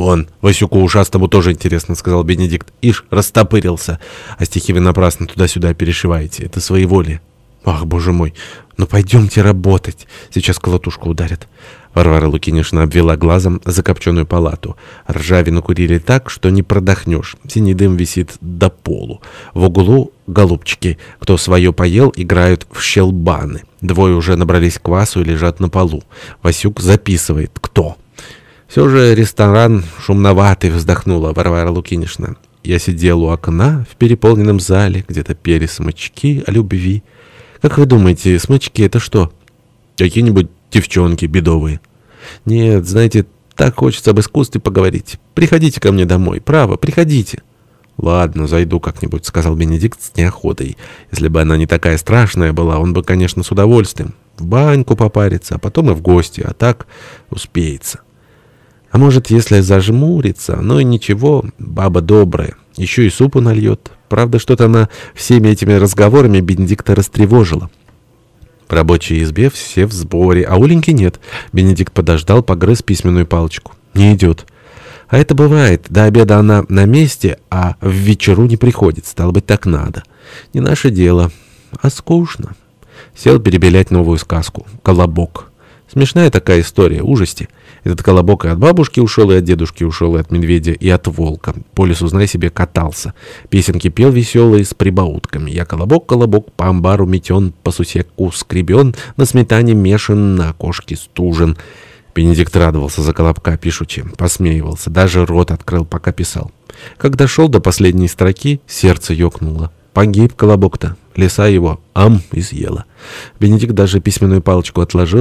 «Вон, Васюку ушастому тоже интересно», — сказал Бенедикт. «Ишь, растопырился. А стихи вы напрасно туда-сюда перешиваете. Это своеволие». «Ах, боже мой! Ну пойдемте работать. Сейчас колотушку ударят». Варвара Лукинишна обвела глазом закопченную палату. Ржавину курили так, что не продохнешь. Синий дым висит до полу. В углу голубчики, кто свое поел, играют в щелбаны. Двое уже набрались квасу и лежат на полу. Васюк записывает «Кто?». «Все же ресторан шумноватый», — вздохнула Варвара Лукинишна. Я сидел у окна в переполненном зале, где-то пели смычки о любви. Как вы думаете, смычки — это что? Какие-нибудь девчонки бедовые? Нет, знаете, так хочется об искусстве поговорить. Приходите ко мне домой, право, приходите. «Ладно, зайду как-нибудь», — сказал Бенедикт с неохотой. Если бы она не такая страшная была, он бы, конечно, с удовольствием. В баньку попариться, а потом и в гости, а так успеется. А может, если зажмурится, ну и ничего, баба добрая, еще и супу нальет. Правда, что-то она всеми этими разговорами Бенедикта растревожила. В рабочей избе все в сборе, а Оленьки нет. Бенедикт подождал, погрыз письменную палочку. Не идет. А это бывает. До обеда она на месте, а в вечеру не приходит. Стало быть, так надо. Не наше дело. А скучно. Сел перебелять новую сказку. «Колобок». Смешная такая история, ужасти. Этот колобок и от бабушки ушел, и от дедушки ушел, и от медведя, и от волка. По лесу, знай себе, катался. Песенки пел веселые с прибаутками. Я колобок, колобок, по амбару метен, по сусеку скребен, на сметане мешан, на окошке стужен. Бенедикт радовался за колобка, пишучи, посмеивался, даже рот открыл, пока писал. Когда шел до последней строки, сердце ёкнуло. Погиб колобок-то. Леса его ам изъела. Бенедикт даже письменную палочку отложил,